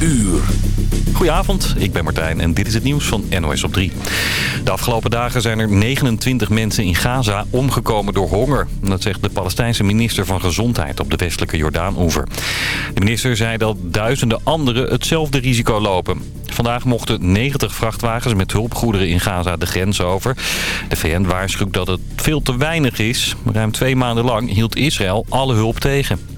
uur. Goedenavond, ik ben Martijn en dit is het nieuws van NOS op 3. De afgelopen dagen zijn er 29 mensen in Gaza omgekomen door honger. Dat zegt de Palestijnse minister van Gezondheid op de westelijke Jordaan-oever. De minister zei dat duizenden anderen hetzelfde risico lopen. Vandaag mochten 90 vrachtwagens met hulpgoederen in Gaza de grens over. De VN waarschuwt dat het veel te weinig is. Ruim twee maanden lang hield Israël alle hulp tegen.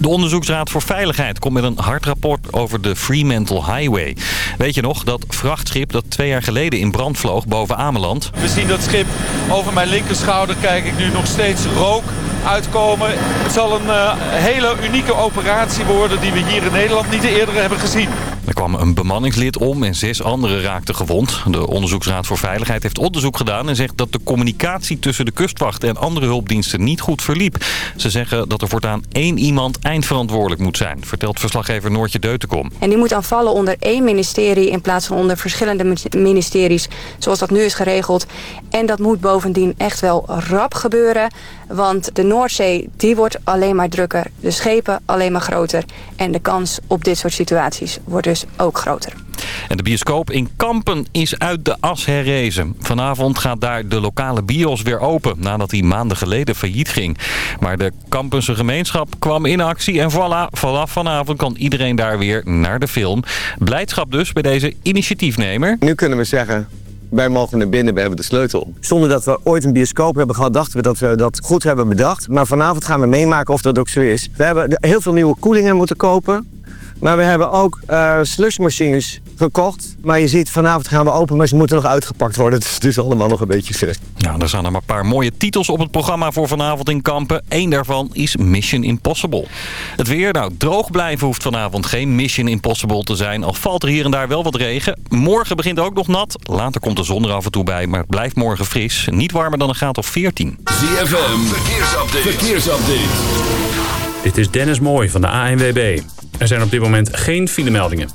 De Onderzoeksraad voor Veiligheid komt met een hard rapport over de Fremantle Highway. Weet je nog, dat vrachtschip dat twee jaar geleden in brand vloog boven Ameland? We zien dat schip over mijn linkerschouder kijk ik nu nog steeds rook uitkomen. Het zal een uh, hele unieke operatie worden die we hier in Nederland niet eerder hebben gezien. Er kwam een bemanningslid om en zes anderen raakten gewond. De Onderzoeksraad voor Veiligheid heeft onderzoek gedaan... en zegt dat de communicatie tussen de kustwacht en andere hulpdiensten niet goed verliep. Ze zeggen dat er voortaan één iemand eindverantwoordelijk moet zijn... vertelt verslaggever Noortje Deutenkom. En die moet dan vallen onder één ministerie... in plaats van onder verschillende ministeries, zoals dat nu is geregeld. En dat moet bovendien echt wel rap gebeuren... Want de Noordzee die wordt alleen maar drukker, de schepen alleen maar groter. En de kans op dit soort situaties wordt dus ook groter. En de bioscoop in Kampen is uit de as herrezen. Vanavond gaat daar de lokale bios weer open, nadat hij maanden geleden failliet ging. Maar de Kampense gemeenschap kwam in actie en voilà, vanaf vanavond kan iedereen daar weer naar de film. Blijdschap dus bij deze initiatiefnemer. Nu kunnen we zeggen, wij mogen naar binnen, we hebben de sleutel. Zonder dat we ooit een bioscoop hebben gehad, dachten we dat we dat goed hebben bedacht. Maar vanavond gaan we meemaken of dat ook zo is. We hebben heel veel nieuwe koelingen moeten kopen. Maar we hebben ook uh, slushmachines gekocht. Maar je ziet, vanavond gaan we open, maar ze moeten nog uitgepakt worden. Het is dus allemaal nog een beetje vers. Nou, er staan er maar een paar mooie titels op het programma voor vanavond in Kampen. Eén daarvan is Mission Impossible. Het weer, nou, droog blijven hoeft vanavond geen Mission Impossible te zijn. Al valt er hier en daar wel wat regen. Morgen begint ook nog nat. Later komt de zon er af en toe bij, maar het blijft morgen fris. Niet warmer dan een graad of 14. ZFM, verkeersupdate. verkeersupdate. Dit is Dennis Mooij van de ANWB. Er zijn op dit moment geen filemeldingen.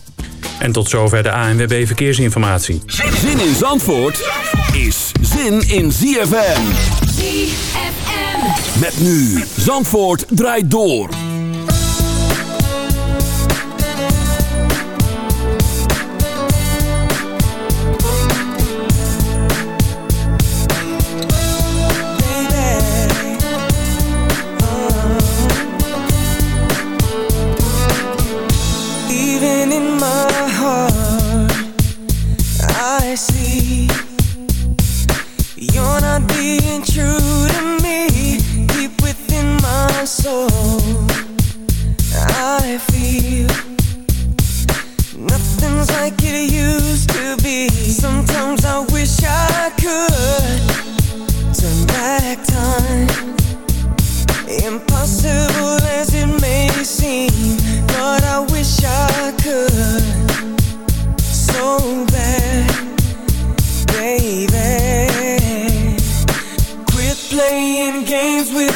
En tot zover de ANWB Verkeersinformatie. Zin in Zandvoort is zin in ZFM. ZFM. Met nu Zandvoort draait door. Not being true to me. Deep within my soul, I feel nothing's like it used to be. Sometimes I wish I could turn back time. Impossible as it may seem,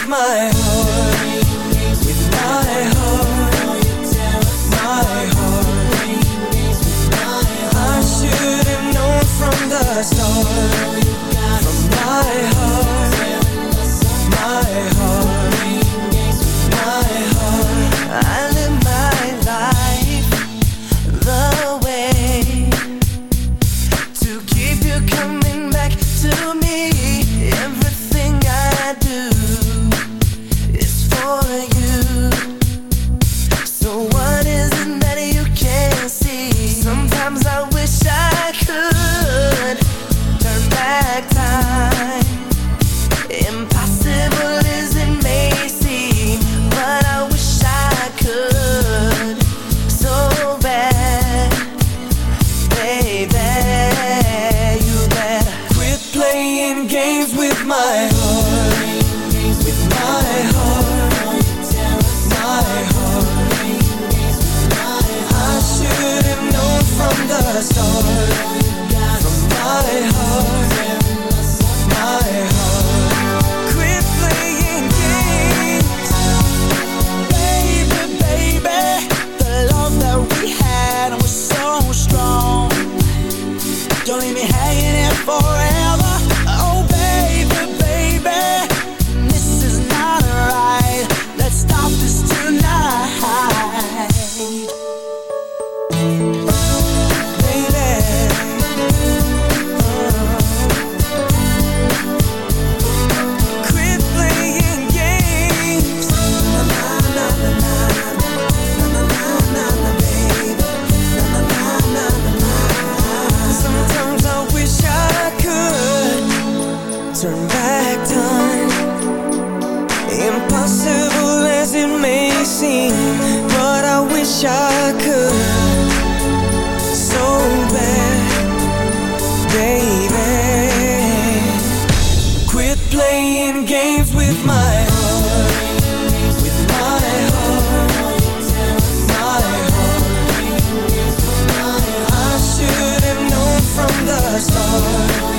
my playing games with my heart With my heart. My heart. I should have known from the start.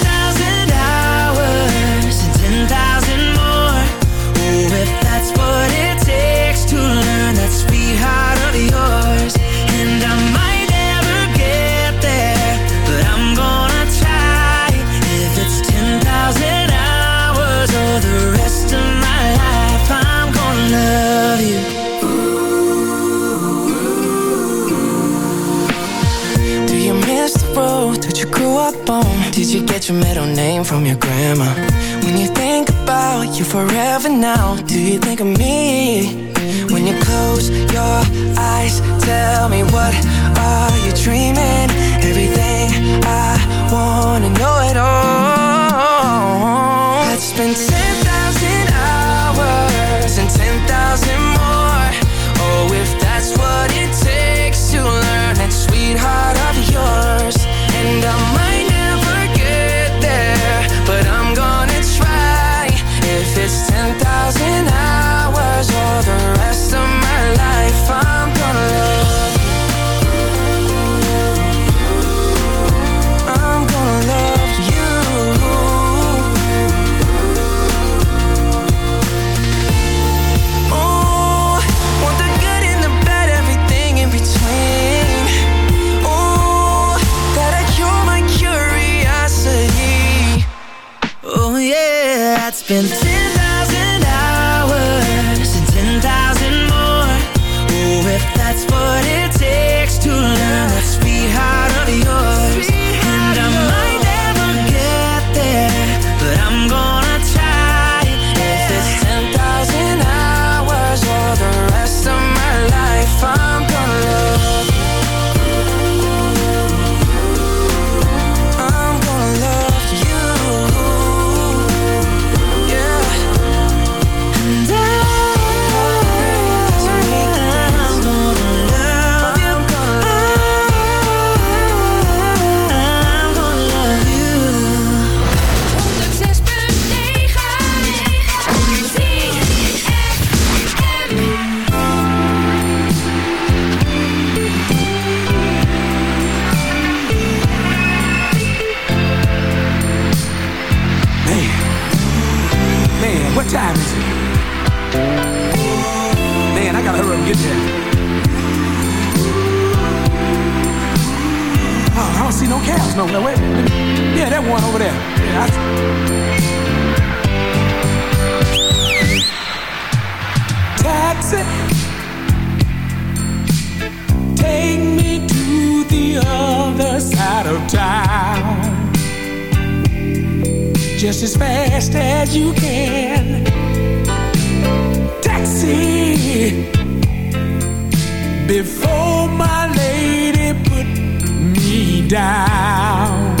Did you get your middle name from your grandma? When you think about you forever now, do you think of me? When you close your eyes, tell me what are you dreaming? Everything I wanna know it all. Yeah, that one over there. Yeah. Taxi, take me to the other side of town just as fast as you can. Taxi, before my lady put me down.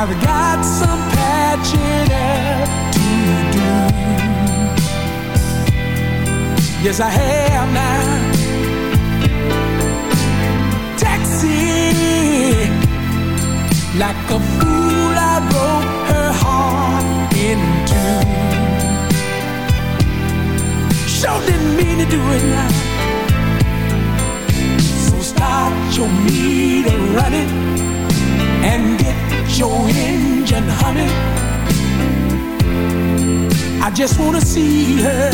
I've got some patching up to do. Yes, I have now. Taxi, like a fool, I broke her heart in two. Sure didn't mean to do it now. So start your meter running and get your engine honey. I just wanna see her,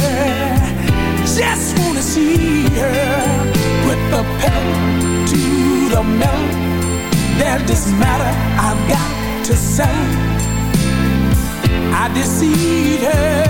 just wanna see her. Put the pedal to the metal. There's this matter I've got to say. I deceived her.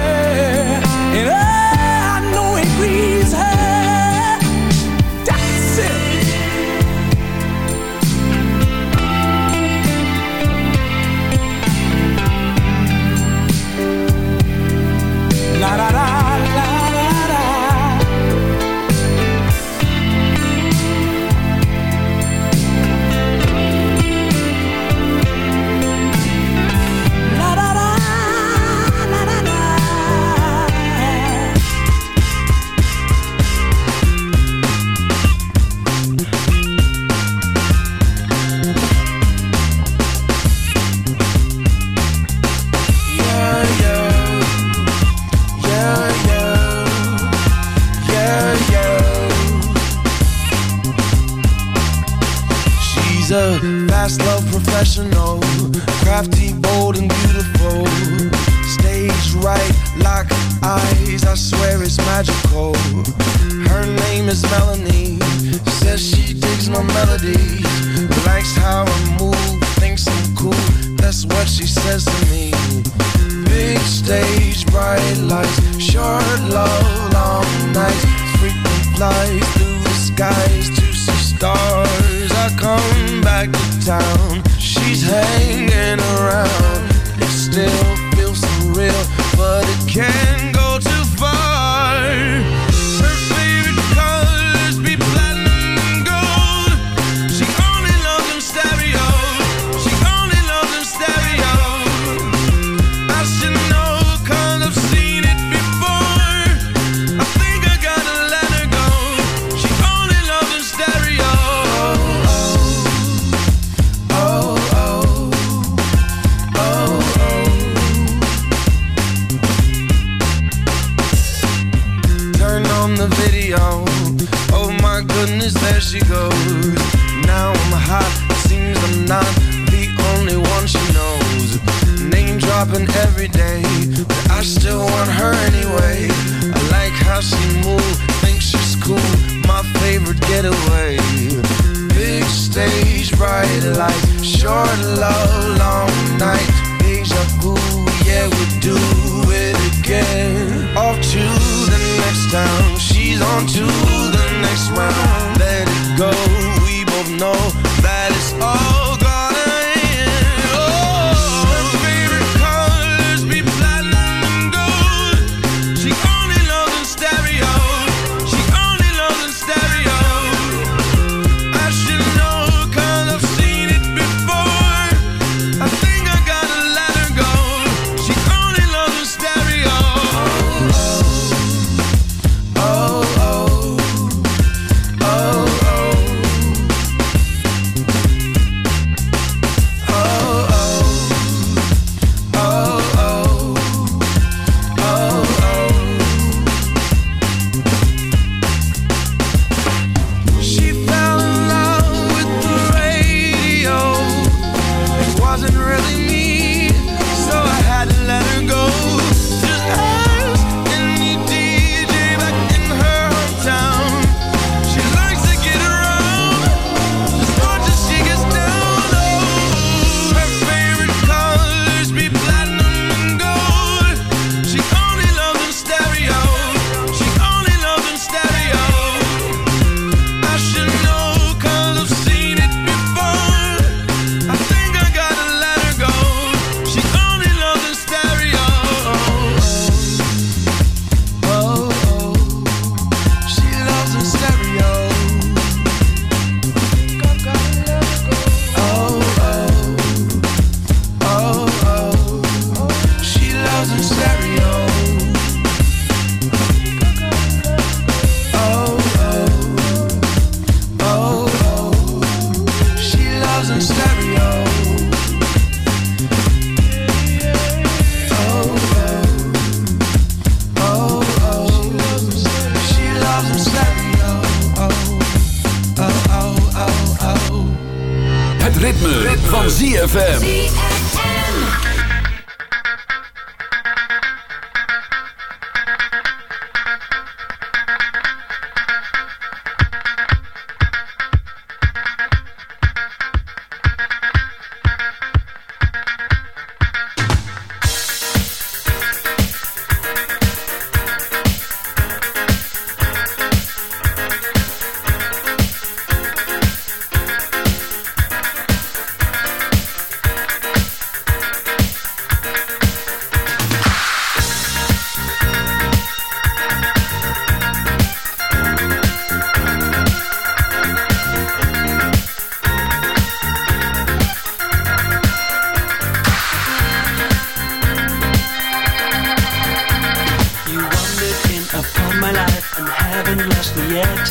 endlessly yet.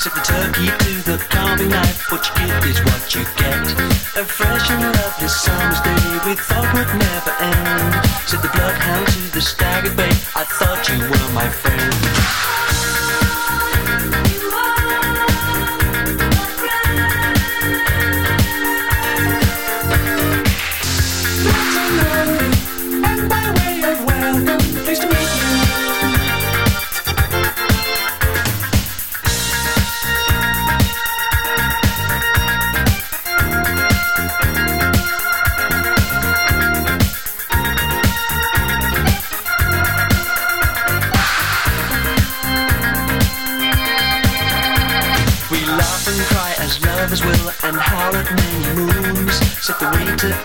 Set the turkey to the carving knife. What you give is what you get. A fresh and lovely summer's day we thought would never end. Said the bloodhound to the stag bay. I thought you were my friend.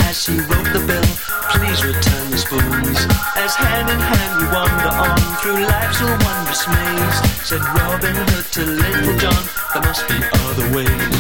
As he wrote the bill, please return the spoons. As hand in hand we wander on through life's wondrous maze. Said Robin Hood to Little John, there must be other ways.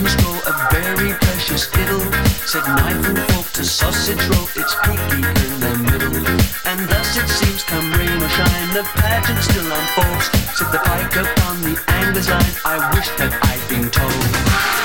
Talk stroll, a very precious idyll. Said knife and fork to sausage roll, it's peaky in the middle. And thus it seems, come rain or shine, the pageant still unfolds. Said the pike upon the angler's line, I wish that I'd been told.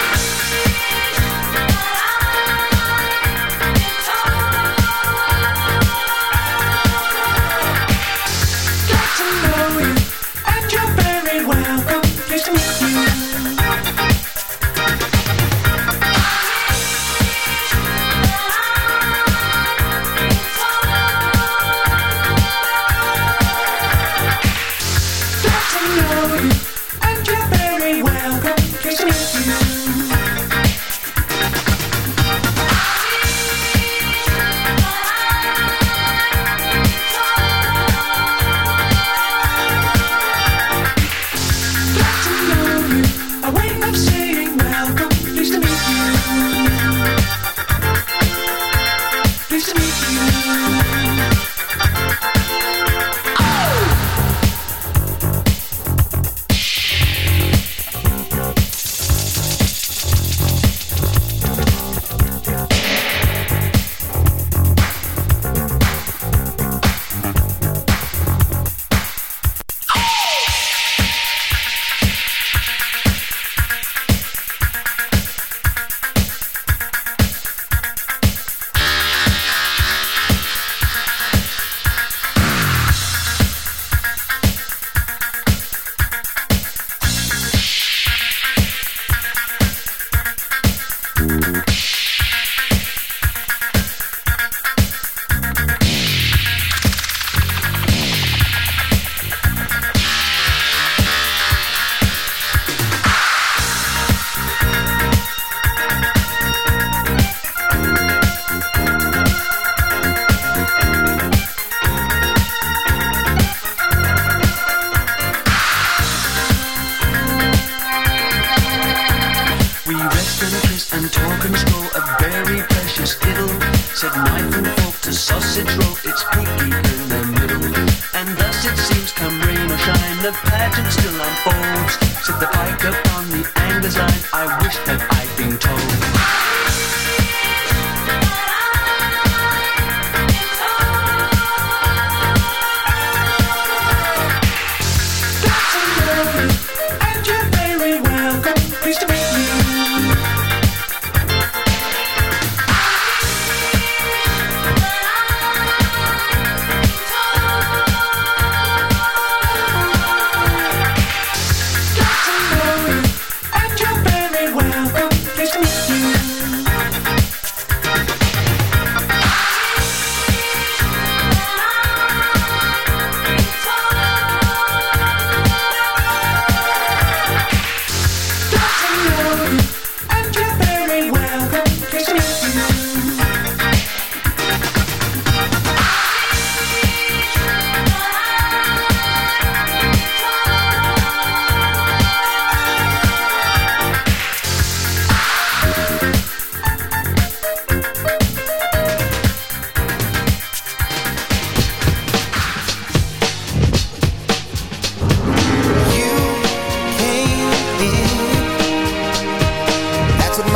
We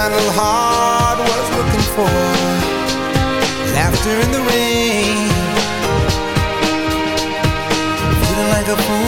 final heart was looking for. Laughter in the rain. Feeling like a fool.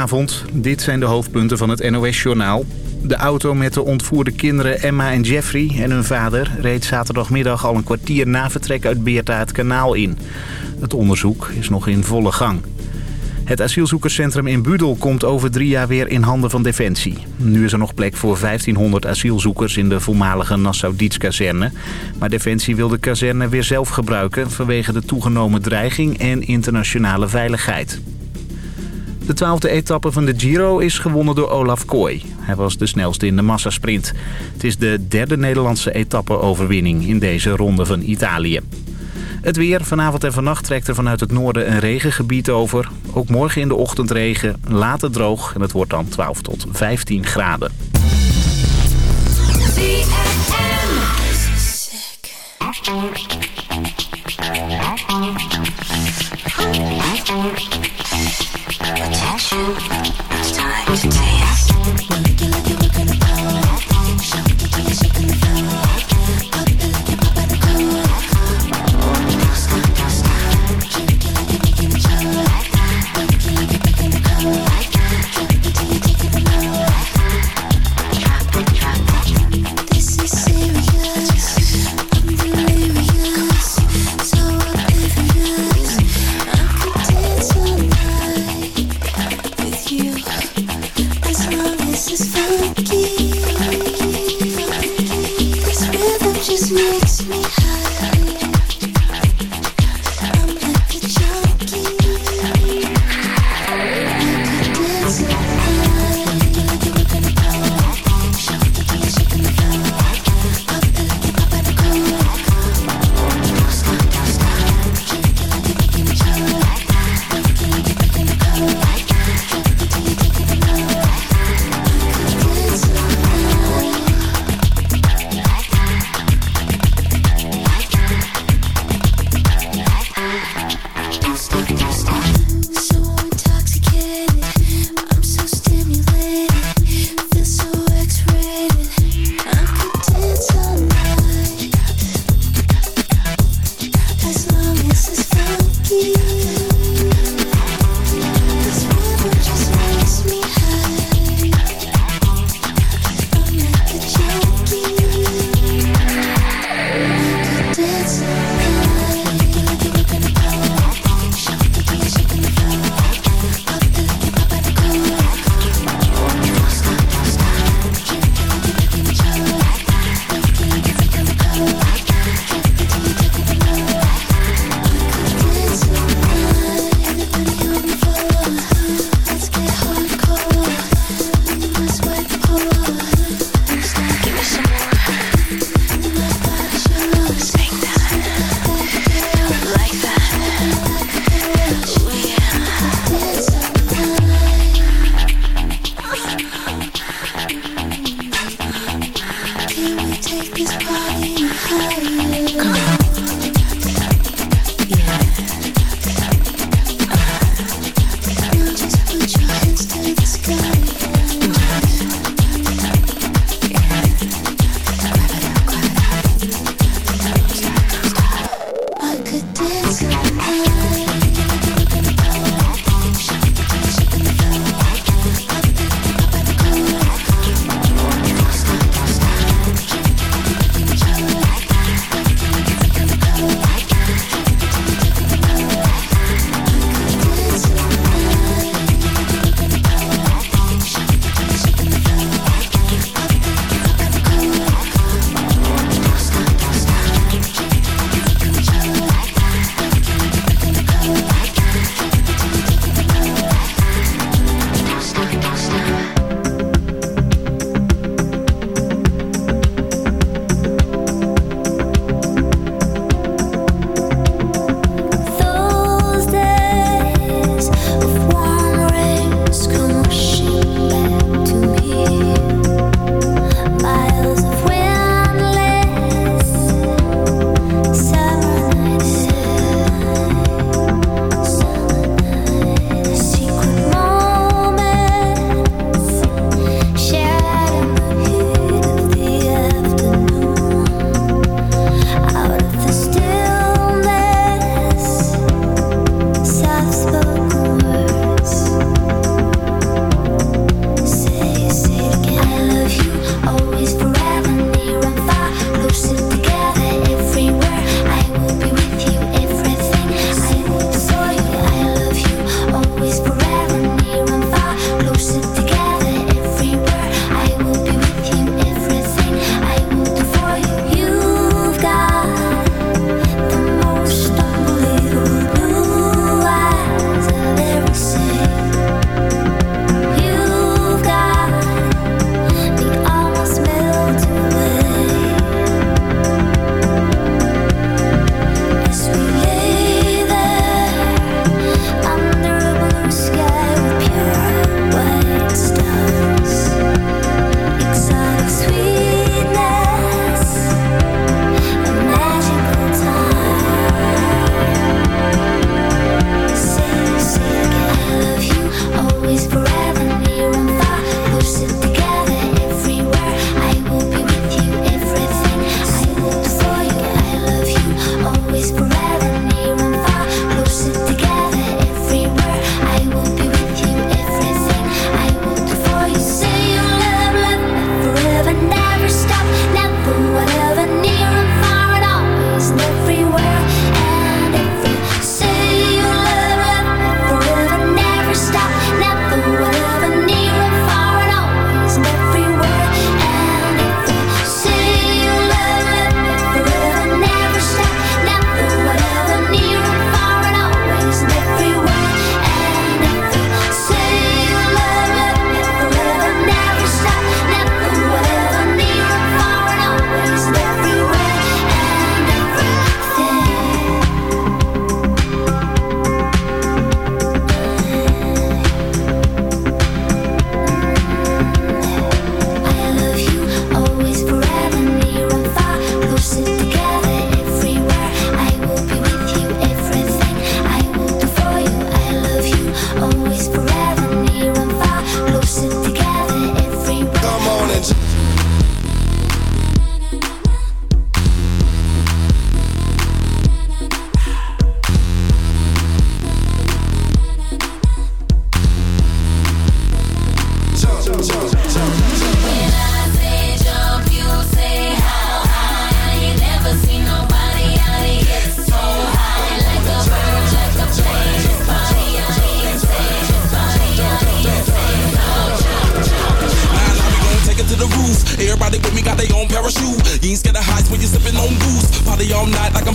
Goedenavond, dit zijn de hoofdpunten van het NOS-journaal. De auto met de ontvoerde kinderen Emma en Jeffrey en hun vader... reed zaterdagmiddag al een kwartier na vertrek uit Beerta het kanaal in. Het onderzoek is nog in volle gang. Het asielzoekerscentrum in Budel komt over drie jaar weer in handen van Defensie. Nu is er nog plek voor 1500 asielzoekers in de voormalige Nassau-Dietz-kazerne. Maar Defensie wil de kazerne weer zelf gebruiken... vanwege de toegenomen dreiging en internationale veiligheid. De twaalfde etappe van de Giro is gewonnen door Olaf Kooi. Hij was de snelste in de massasprint. Het is de derde Nederlandse etappe-overwinning in deze ronde van Italië. Het weer. Vanavond en vannacht trekt er vanuit het noorden een regengebied over. Ook morgen in de ochtend regen, later droog en het wordt dan 12 tot 15 graden. Attention, it's time to dance.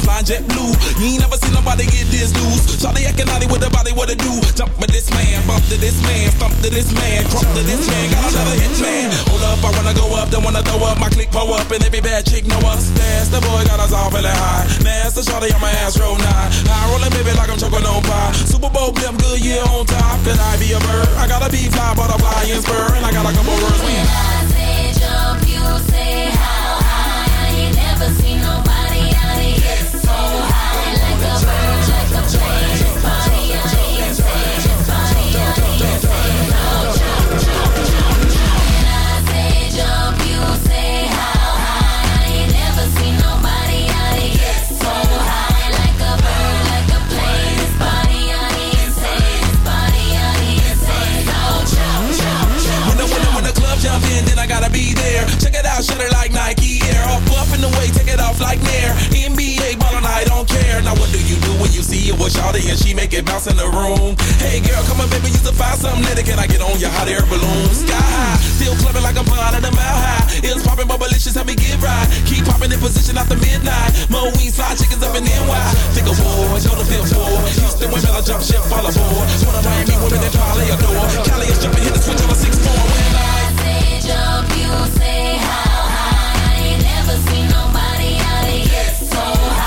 Flying jet blue. You ain't never seen nobody get this loose. Shawty acting naughty with the body, what it do? Jump with this man, bump to this man, stomp to this man, crump to this man. Got another hit man. Hold up, I wanna go up, don't wanna throw up. My click pull up, and every bad chick know us. That's the boy got us all feeling high. Master Shawty on my ass roll nine. High rolling baby like I'm choking on pie. Super Bowl blimp, Goodyear on top. Could I be a bird? I gotta be fly, butterfly and spur, and I got a couple words. We Check it out, shut it like Nike Air. Off buff in the way, take it off like Nair. NBA ballin', I don't care. Now what do you do when you see it with Shawty and she make it bounce in the room? Hey girl, come on baby, you to find something later. Can I get on your hot air balloon? Sky high, still clubbing like I'm flying at a mile high. It's popping, but malicious, help me get right. Keep popping in position after midnight. Mo wings, fly chickens up in NY. Think of war, go to fifth floor. Houston women, I jump ship, fall aboard. One of Miami women that probably adore. Cali is jumping, hit the switch on a six four. When I say jump, you say how Oh.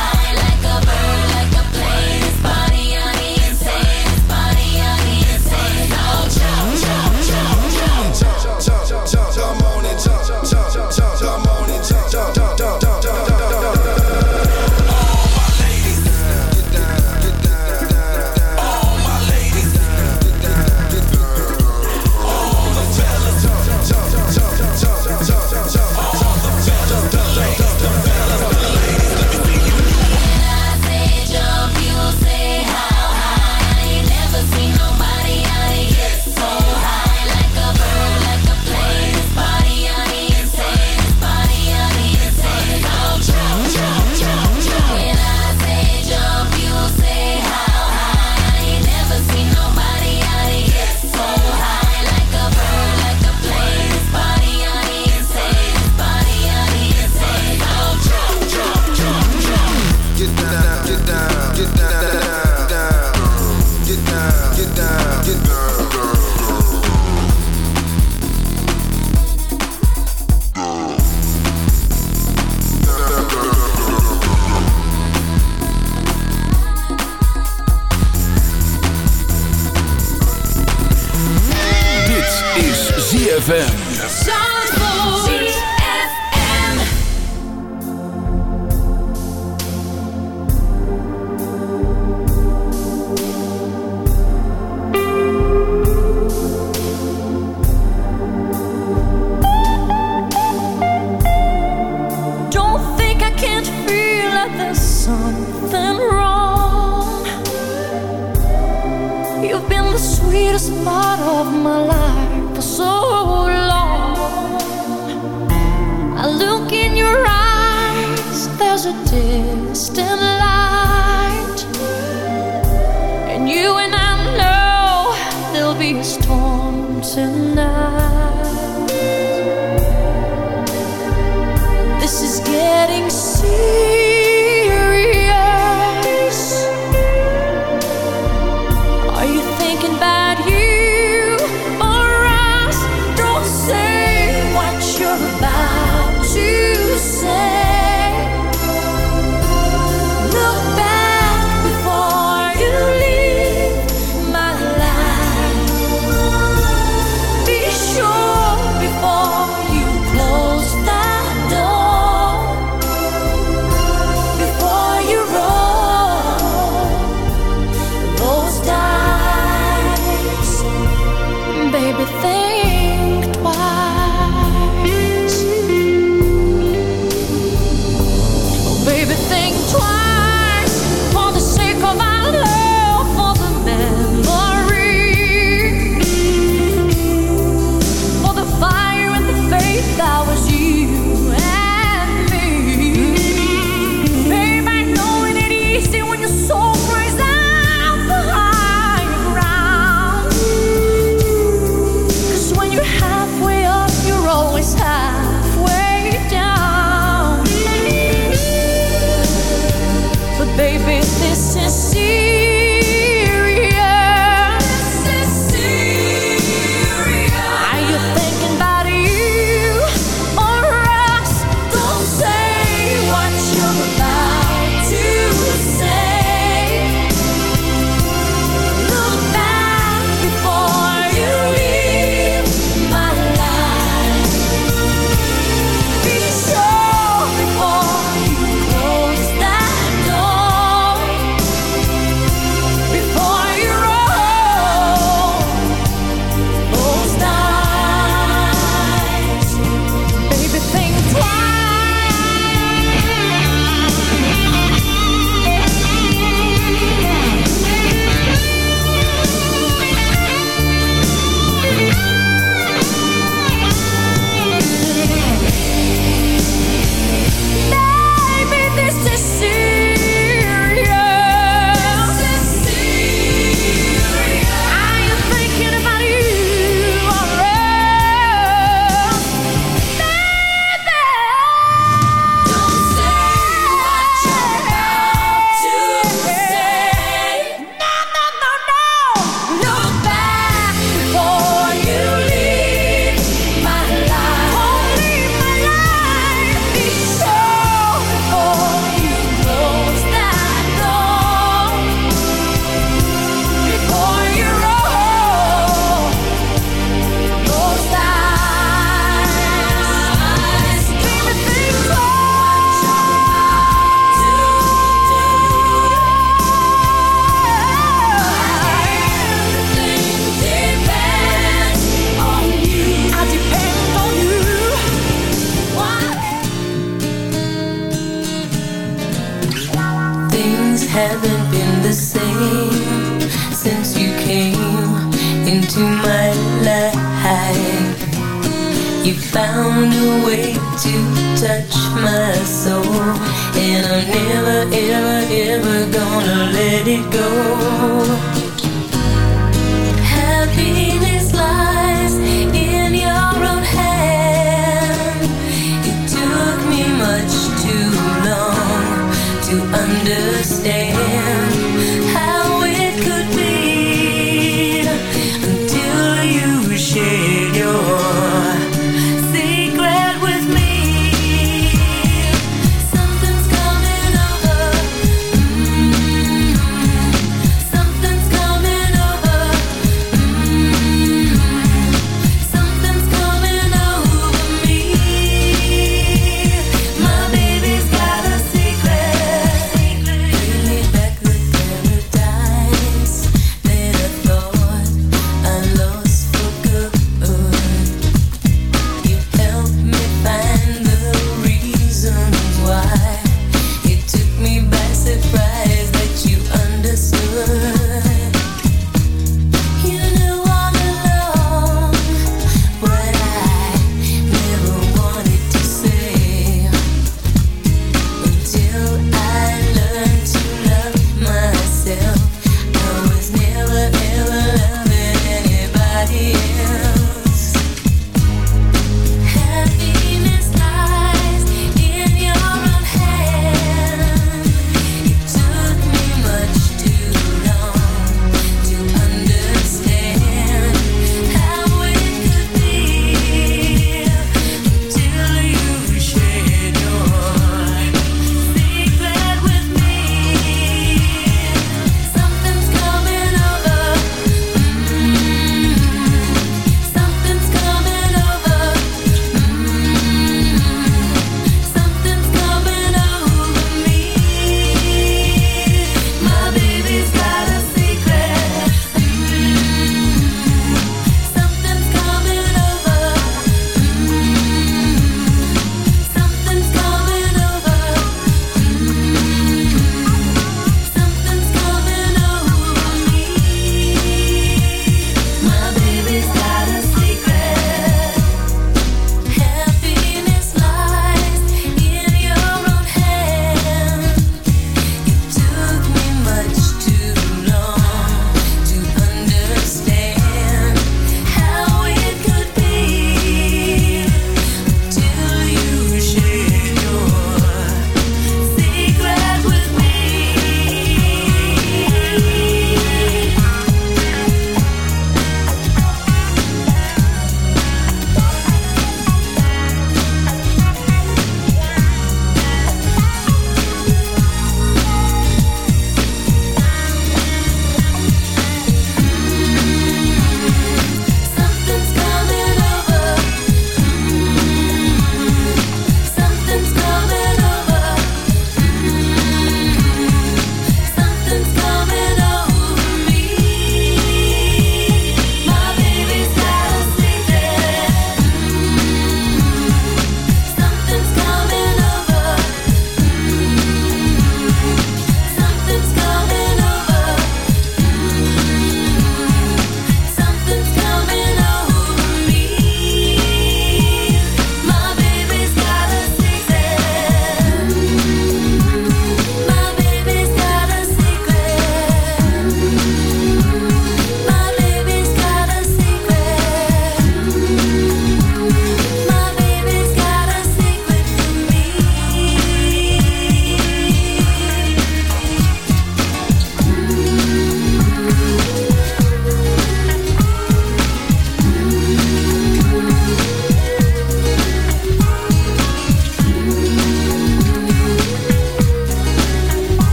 Understand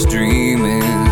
dreaming